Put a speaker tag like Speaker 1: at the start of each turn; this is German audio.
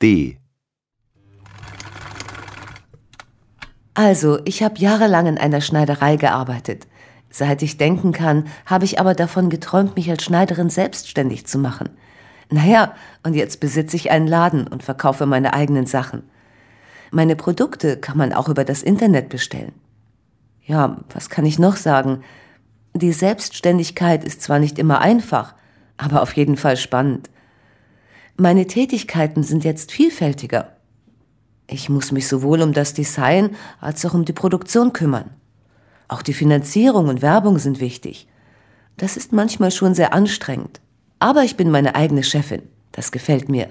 Speaker 1: D.
Speaker 2: Also, ich habe jahrelang in einer Schneiderei gearbeitet. Seit ich denken kann, habe ich aber davon geträumt, mich als Schneiderin selbstständig zu machen. Naja, und jetzt besitze ich einen Laden und verkaufe meine eigenen Sachen. Meine Produkte kann man auch über das Internet bestellen. Ja, was kann ich noch sagen? Die Selbstständigkeit ist zwar nicht immer einfach, aber auf jeden Fall spannend. Meine Tätigkeiten sind jetzt vielfältiger. Ich muss mich sowohl um das Design als auch um die Produktion kümmern. Auch die Finanzierung und Werbung sind wichtig. Das ist manchmal schon sehr anstrengend. Aber ich bin meine eigene Chefin. Das gefällt mir.